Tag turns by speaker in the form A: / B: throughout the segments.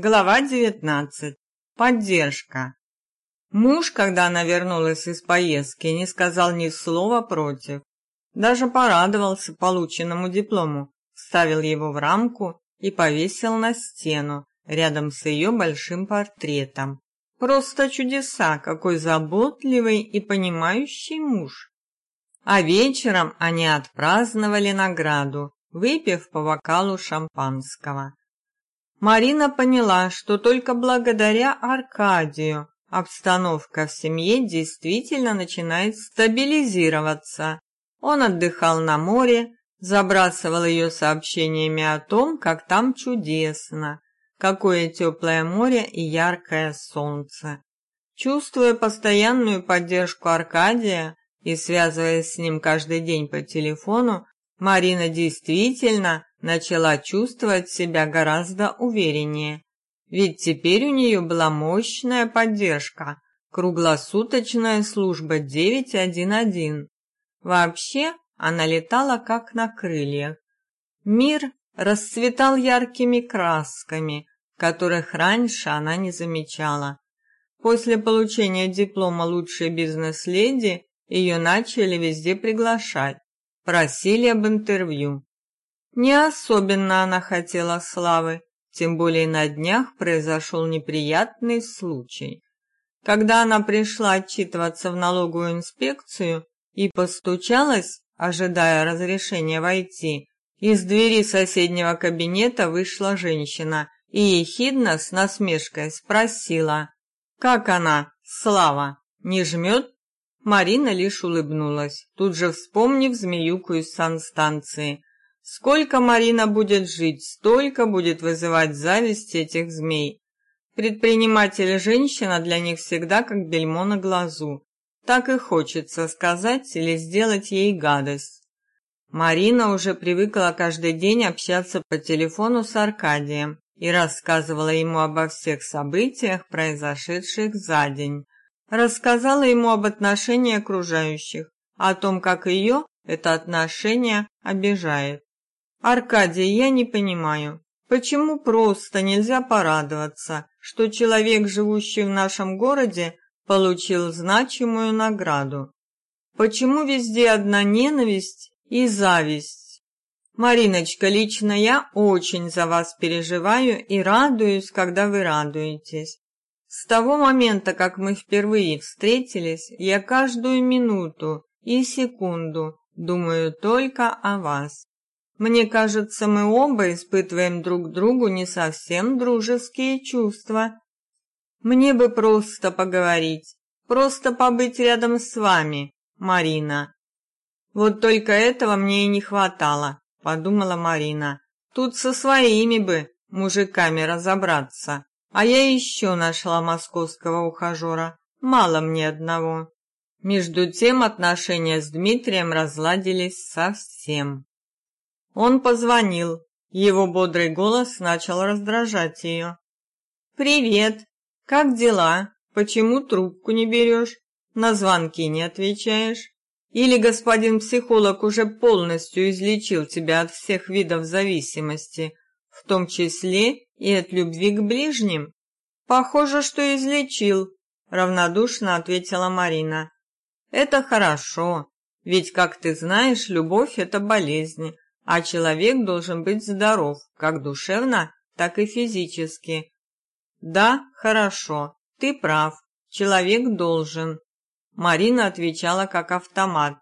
A: Глава 19. Поддержка. Муж, когда она вернулась из поездки, не сказал ни слова против. Даже порадовался полученному диплому, вставил его в рамку и повесил на стену, рядом с ее большим портретом. Просто чудеса, какой заботливый и понимающий муж. А вечером они отпраздновали награду, выпив по бокалу шампанского. Марина поняла, что только благодаря Аркадию обстановка в семье действительно начинает стабилизироваться. Он отдыхал на море, забрасывал ее сообщениями о том, как там чудесно, какое теплое море и яркое солнце. Чувствуя постоянную поддержку Аркадия и связываясь с ним каждый день по телефону, Марина действительно начала чувствовать себя гораздо увереннее. Ведь теперь у нее была мощная поддержка, круглосуточная служба 911. Вообще, она летала как на крыльях. Мир расцветал яркими красками, которых раньше она не замечала. После получения диплома лучшей бизнес-леди ее начали везде приглашать, просили об интервью. Не особенно она хотела славы, тем более на днях произошел неприятный случай. Когда она пришла отчитываться в налоговую инспекцию и постучалась, ожидая разрешения войти, из двери соседнего кабинета вышла женщина и ехидно с насмешкой спросила, «Как она, Слава, не жмет?» Марина лишь улыбнулась, тут же вспомнив змеюку из санстанции. Сколько Марина будет жить, столько будет вызывать зависть этих змей. Предприниматель женщина для них всегда как бельмо на глазу. Так и хочется сказать или сделать ей гадость. Марина уже привыкла каждый день общаться по телефону с Аркадием и рассказывала ему обо всех событиях, произошедших за день. Рассказала ему об отношении окружающих, о том, как ее это отношение обижает. Аркадий, я не понимаю, почему просто нельзя порадоваться, что человек, живущий в нашем городе, получил значимую награду? Почему везде одна ненависть и зависть? Мариночка, лично я очень за вас переживаю и радуюсь, когда вы радуетесь. С того момента, как мы впервые встретились, я каждую минуту и секунду думаю только о вас. Мне кажется, мы оба испытываем друг другу не совсем дружеские чувства. Мне бы просто поговорить, просто побыть рядом с вами, Марина. Вот только этого мне и не хватало, подумала Марина. Тут со своими бы мужиками разобраться. А я еще нашла московского ухажера. Мало мне одного. Между тем отношения с Дмитрием разладились совсем. Он позвонил. Его бодрый голос начал раздражать ее. «Привет! Как дела? Почему трубку не берешь? На звонки не отвечаешь? Или господин психолог уже полностью излечил тебя от всех видов зависимости, в том числе и от любви к ближним?» «Похоже, что излечил», — равнодушно ответила Марина. «Это хорошо, ведь, как ты знаешь, любовь — это болезнь, а человек должен быть здоров, как душевно, так и физически. Да, хорошо, ты прав, человек должен. Марина отвечала как автомат.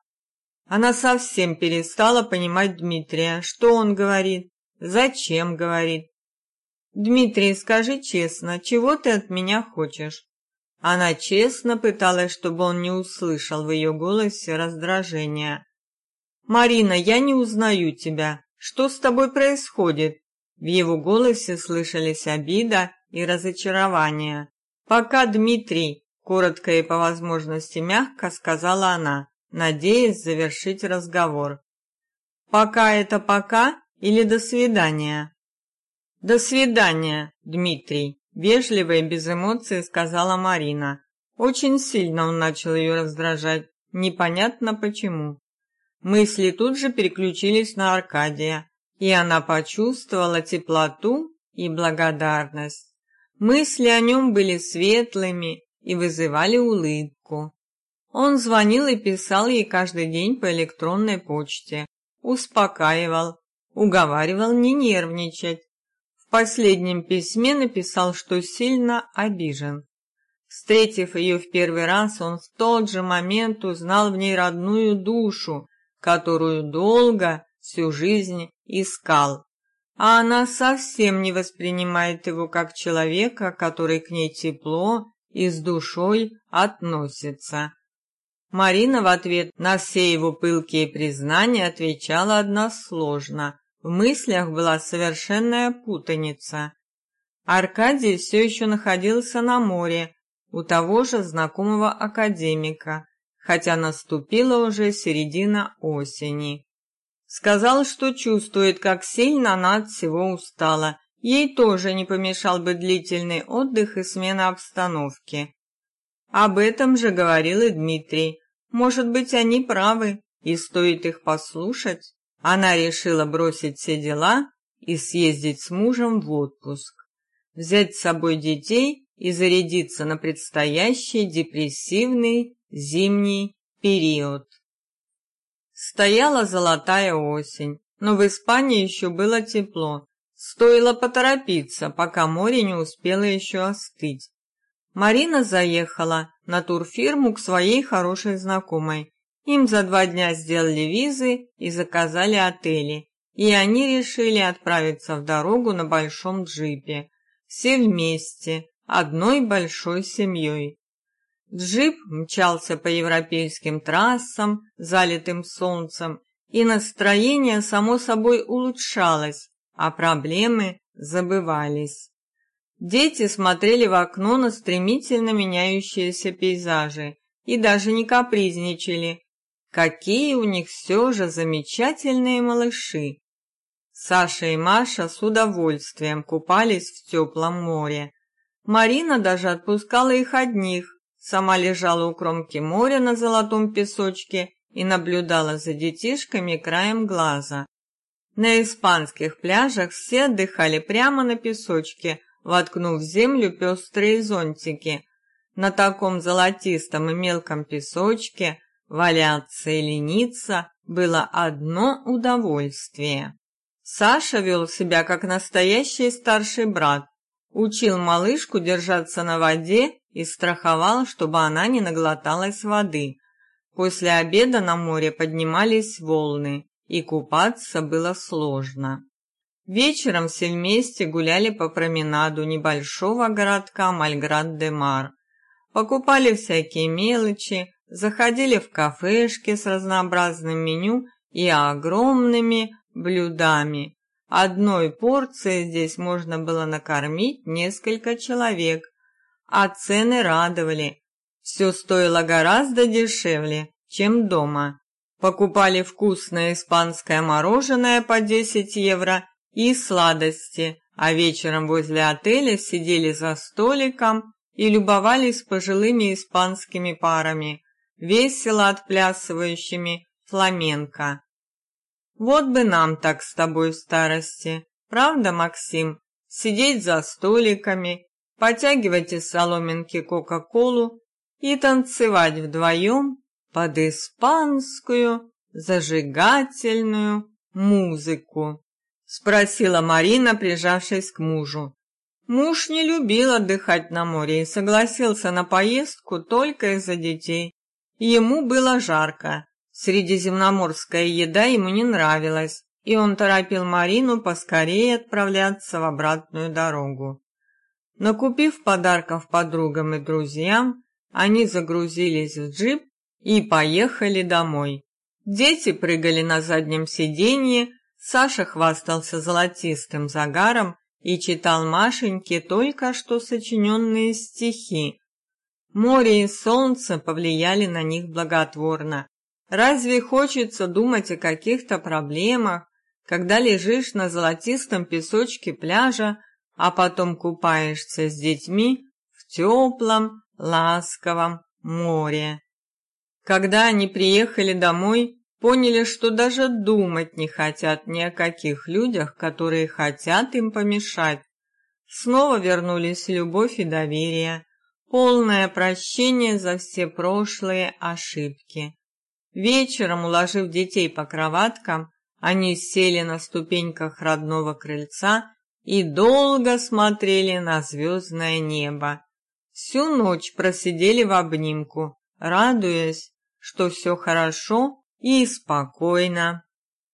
A: Она совсем перестала понимать Дмитрия, что он говорит, зачем говорит. «Дмитрий, скажи честно, чего ты от меня хочешь?» Она честно пыталась, чтобы он не услышал в ее голосе раздражения. «Марина, я не узнаю тебя. Что с тобой происходит?» В его голосе слышались обида и разочарование. «Пока, Дмитрий», — коротко и по возможности мягко сказала она, надеясь завершить разговор. «Пока это пока или до свидания?» «До свидания, Дмитрий», — вежливо и без эмоций сказала Марина. Очень сильно он начал ее раздражать, непонятно почему. Мысли тут же переключились на Аркадия, и она почувствовала теплоту и благодарность. Мысли о нем были светлыми и вызывали улыбку. Он звонил и писал ей каждый день по электронной почте, успокаивал, уговаривал не нервничать. В последнем письме написал, что сильно обижен. Встретив ее в первый раз, он в тот же момент узнал в ней родную душу, которую долго, всю жизнь искал. А она совсем не воспринимает его как человека, который к ней тепло и с душой относится. Марина в ответ на все его пылкие признания отвечала односложно. В мыслях была совершенная путаница. Аркадий все еще находился на море, у того же знакомого академика, хотя наступила уже середина осени. Сказал, что чувствует, как сильно она от всего устала. Ей тоже не помешал бы длительный отдых и смена обстановки. Об этом же говорил и Дмитрий. Может быть, они правы, и стоит их послушать. Она решила бросить все дела и съездить с мужем в отпуск, взять с собой детей и зарядиться на предстоящий депрессивный зимний период. Стояла золотая осень, но в Испании еще было тепло. Стоило поторопиться, пока море не успело еще остыть. Марина заехала на турфирму к своей хорошей знакомой. Им за два дня сделали визы и заказали отели, и они решили отправиться в дорогу на большом джипе. Все вместе, одной большой семьей. Джип мчался по европейским трассам, залитым солнцем, и настроение само собой улучшалось, а проблемы забывались. Дети смотрели в окно на стремительно меняющиеся пейзажи и даже не капризничали. Какие у них все же замечательные малыши! Саша и Маша с удовольствием купались в теплом море. Марина даже отпускала их одних, сама лежала у кромки моря на золотом песочке и наблюдала за детишками краем глаза. На испанских пляжах все отдыхали прямо на песочке, воткнув в землю пестрые зонтики. На таком золотистом и мелком песочке валяться и лениться было одно удовольствие. Саша вел себя как настоящий старший брат, учил малышку держаться на воде и страховал, чтобы она не наглоталась воды. После обеда на море поднимались волны, и купаться было сложно. Вечером все вместе гуляли по променаду небольшого городка Мальград-де-Мар. Покупали всякие мелочи, заходили в кафешки с разнообразным меню и огромными блюдами. Одной порцией здесь можно было накормить несколько человек, а цены радовали. Все стоило гораздо дешевле, чем дома. Покупали вкусное испанское мороженое по 10 евро и сладости, а вечером возле отеля сидели за столиком и любовались пожилыми испанскими парами, весело отплясывающими фламенко. Вот бы нам так с тобой в старости, правда, Максим? Сидеть за столиками, потягивать из соломинки Кока-Колу и танцевать вдвоем под испанскую зажигательную музыку. — спросила Марина, прижавшись к мужу. Муж не любил отдыхать на море и согласился на поездку только из-за детей. Ему было жарко. Средиземноморская еда ему не нравилась, и он торопил Марину поскорее отправляться в обратную дорогу. Накупив подарков подругам и друзьям, они загрузились в джип и поехали домой. Дети прыгали на заднем сиденье, Саша хвастался золотистым загаром и читал Машеньке только что сочиненные стихи. Море и солнце повлияли на них благотворно. Разве хочется думать о каких-то проблемах, когда лежишь на золотистом песочке пляжа, а потом купаешься с детьми в теплом, ласковом море? Когда они приехали домой, поняли, что даже думать не хотят ни о каких людях, которые хотят им помешать. Снова вернулись любовь и доверие, полное прощение за все прошлые ошибки. Вечером, уложив детей по кроваткам, они сели на ступеньках родного крыльца и долго смотрели на звездное небо. Всю ночь просидели в обнимку, радуясь, что все хорошо и спокойно.